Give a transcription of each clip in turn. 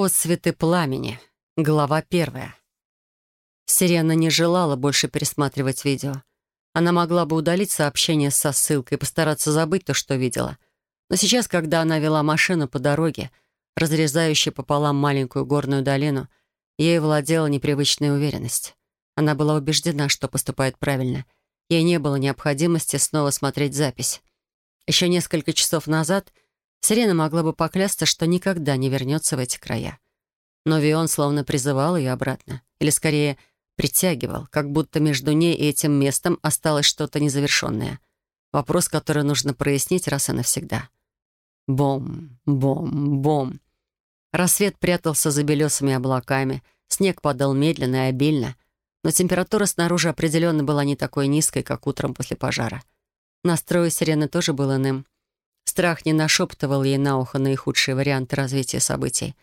Отцветы пламени. Глава первая. Сирена не желала больше пересматривать видео. Она могла бы удалить сообщение со ссылкой и постараться забыть то, что видела. Но сейчас, когда она вела машину по дороге, разрезающей пополам маленькую горную долину, ей владела непривычная уверенность. Она была убеждена, что поступает правильно. Ей не было необходимости снова смотреть запись. Еще несколько часов назад — Сирена могла бы поклясться, что никогда не вернется в эти края. Но Вион словно призывал ее обратно. Или, скорее, притягивал, как будто между ней и этим местом осталось что-то незавершенное. Вопрос, который нужно прояснить раз и навсегда. Бом, бом, бом. Рассвет прятался за белесыми облаками, снег падал медленно и обильно, но температура снаружи определенно была не такой низкой, как утром после пожара. Настрой сирены тоже был иным — Страх не нашептывал ей на ухо наихудшие варианты развития событий.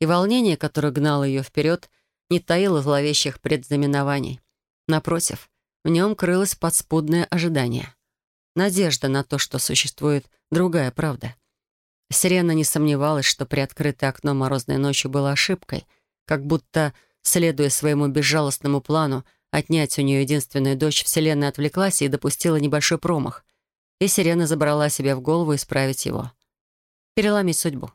И волнение, которое гнало ее вперед, не таило зловещих предзнаменований. Напротив, в нем крылось подспудное ожидание. Надежда на то, что существует другая правда. Сирена не сомневалась, что приоткрытое окно морозной ночью было ошибкой, как будто, следуя своему безжалостному плану, отнять у нее единственную дочь, Вселенная отвлеклась и допустила небольшой промах и Сирена забрала себе в голову исправить его. Переломить судьбу.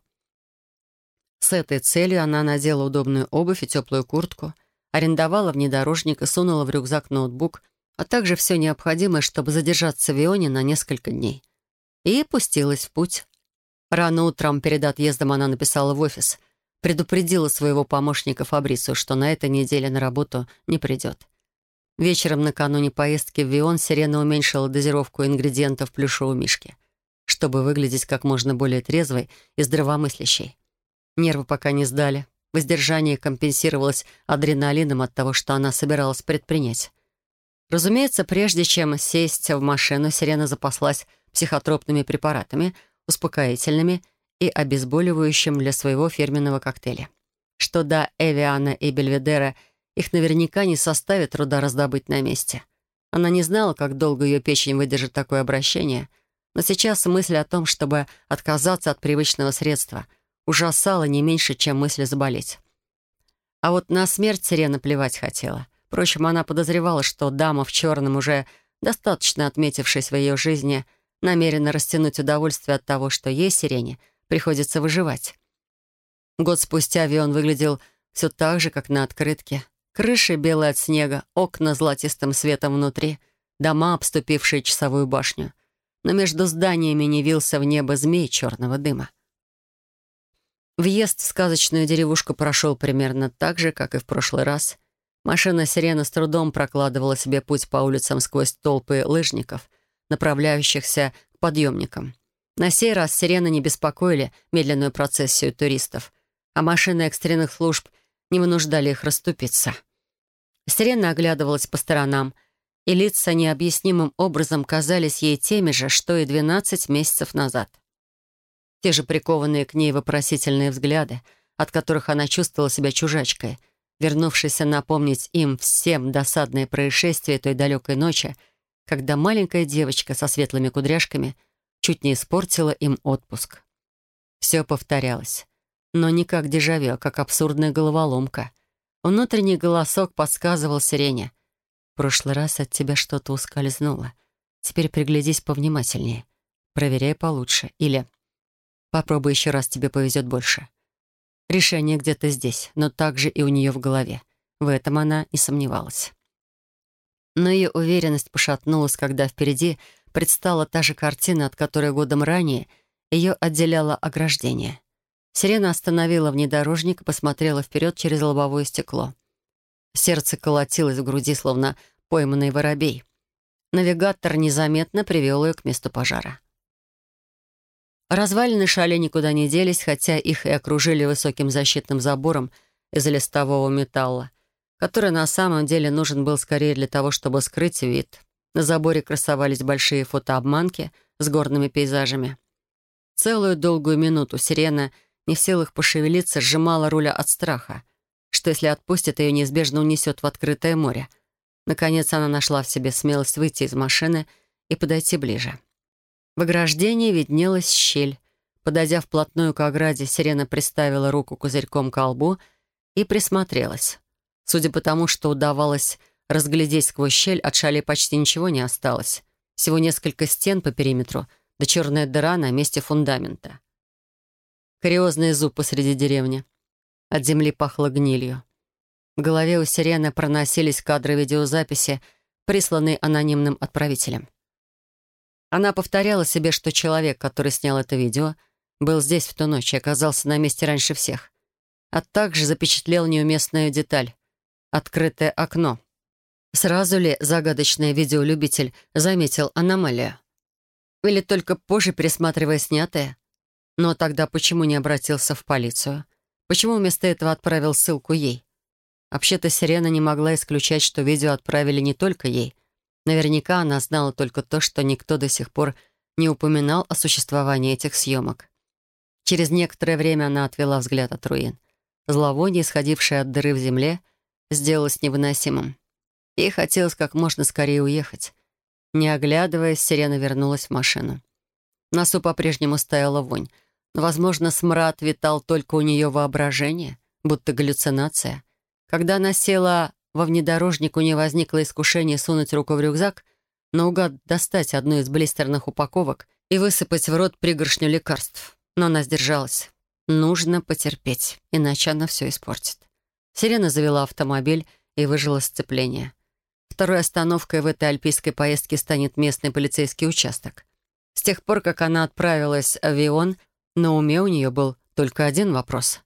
С этой целью она надела удобную обувь и теплую куртку, арендовала внедорожник и сунула в рюкзак ноутбук, а также все необходимое, чтобы задержаться в Ионе на несколько дней. И пустилась в путь. Рано утром перед отъездом она написала в офис, предупредила своего помощника Фабрицу, что на этой неделе на работу не придет. Вечером накануне поездки в Вион Сирена уменьшила дозировку ингредиентов плюшевого мишки, чтобы выглядеть как можно более трезвой и здравомыслящей. Нервы пока не сдали. Воздержание компенсировалось адреналином от того, что она собиралась предпринять. Разумеется, прежде чем сесть в машину, Сирена запаслась психотропными препаратами, успокоительными и обезболивающим для своего фирменного коктейля. Что до Эвиана и Бельведера — их наверняка не составит труда раздобыть на месте. Она не знала, как долго ее печень выдержит такое обращение, но сейчас мысль о том, чтобы отказаться от привычного средства, ужасала не меньше, чем мысль заболеть. А вот на смерть Сирена плевать хотела. Впрочем, она подозревала, что дама в черном, уже достаточно отметившись в ее жизни, намерена растянуть удовольствие от того, что ей, Сирене, приходится выживать. Год спустя авион выглядел все так же, как на открытке. Крыши белые от снега, окна золотистым светом внутри, дома, обступившие часовую башню. Но между зданиями не вился в небо змей черного дыма. Въезд в сказочную деревушку прошел примерно так же, как и в прошлый раз. Машина «Сирена» с трудом прокладывала себе путь по улицам сквозь толпы лыжников, направляющихся к подъемникам. На сей раз «Сирены» не беспокоили медленную процессию туристов, а машины экстренных служб не вынуждали их расступиться. Сирена оглядывалась по сторонам, и лица необъяснимым образом казались ей теми же, что и 12 месяцев назад. Те же прикованные к ней вопросительные взгляды, от которых она чувствовала себя чужачкой, вернувшейся напомнить им всем досадное происшествие той далекой ночи, когда маленькая девочка со светлыми кудряшками чуть не испортила им отпуск. Все повторялось, но не как дежавю, а как абсурдная головоломка — Внутренний голосок подсказывал Сирене. «В прошлый раз от тебя что-то ускользнуло. Теперь приглядись повнимательнее. Проверяй получше. Или попробуй еще раз, тебе повезет больше». Решение где-то здесь, но также и у нее в голове. В этом она не сомневалась. Но ее уверенность пошатнулась, когда впереди предстала та же картина, от которой годом ранее ее отделяло ограждение. Сирена остановила внедорожник и посмотрела вперед через лобовое стекло. Сердце колотилось в груди, словно пойманный воробей. Навигатор незаметно привел ее к месту пожара. Развалины шале никуда не делись, хотя их и окружили высоким защитным забором из листового металла, который на самом деле нужен был скорее для того, чтобы скрыть вид. На заборе красовались большие фотообманки с горными пейзажами. Целую долгую минуту сирена — не в силах пошевелиться, сжимала руля от страха, что если отпустит, ее неизбежно унесет в открытое море. Наконец она нашла в себе смелость выйти из машины и подойти ближе. В ограждении виднелась щель. Подойдя вплотную к ограде, сирена приставила руку козырьком к колбу и присмотрелась. Судя по тому, что удавалось разглядеть сквозь щель, от шале почти ничего не осталось. Всего несколько стен по периметру, да черная дыра на месте фундамента. Кариозный зуб посреди деревни. От земли пахло гнилью. В голове у сирены проносились кадры видеозаписи, присланные анонимным отправителем. Она повторяла себе, что человек, который снял это видео, был здесь в ту ночь и оказался на месте раньше всех. А также запечатлел неуместную деталь — открытое окно. Сразу ли загадочный видеолюбитель заметил аномалию? Или только позже, пересматривая снятое? Но тогда почему не обратился в полицию? Почему вместо этого отправил ссылку ей? Вообще-то Сирена не могла исключать, что видео отправили не только ей. Наверняка она знала только то, что никто до сих пор не упоминал о существовании этих съемок. Через некоторое время она отвела взгляд от руин. Зловоние, исходившее от дыры в земле, сделалось невыносимым. Ей хотелось как можно скорее уехать. Не оглядываясь, сирена вернулась в машину. В носу по-прежнему стояла вонь, возможно, смрад витал только у нее воображение, будто галлюцинация. Когда она села во внедорожник, у нее возникло искушение сунуть руку в рюкзак, наугад достать одну из блистерных упаковок и высыпать в рот пригоршню лекарств но она сдержалась. Нужно потерпеть, иначе она все испортит. Сирена завела автомобиль и выжила сцепление. Второй остановкой в этой альпийской поездке станет местный полицейский участок. С тех пор, как она отправилась в Авион, на уме у нее был только один вопрос.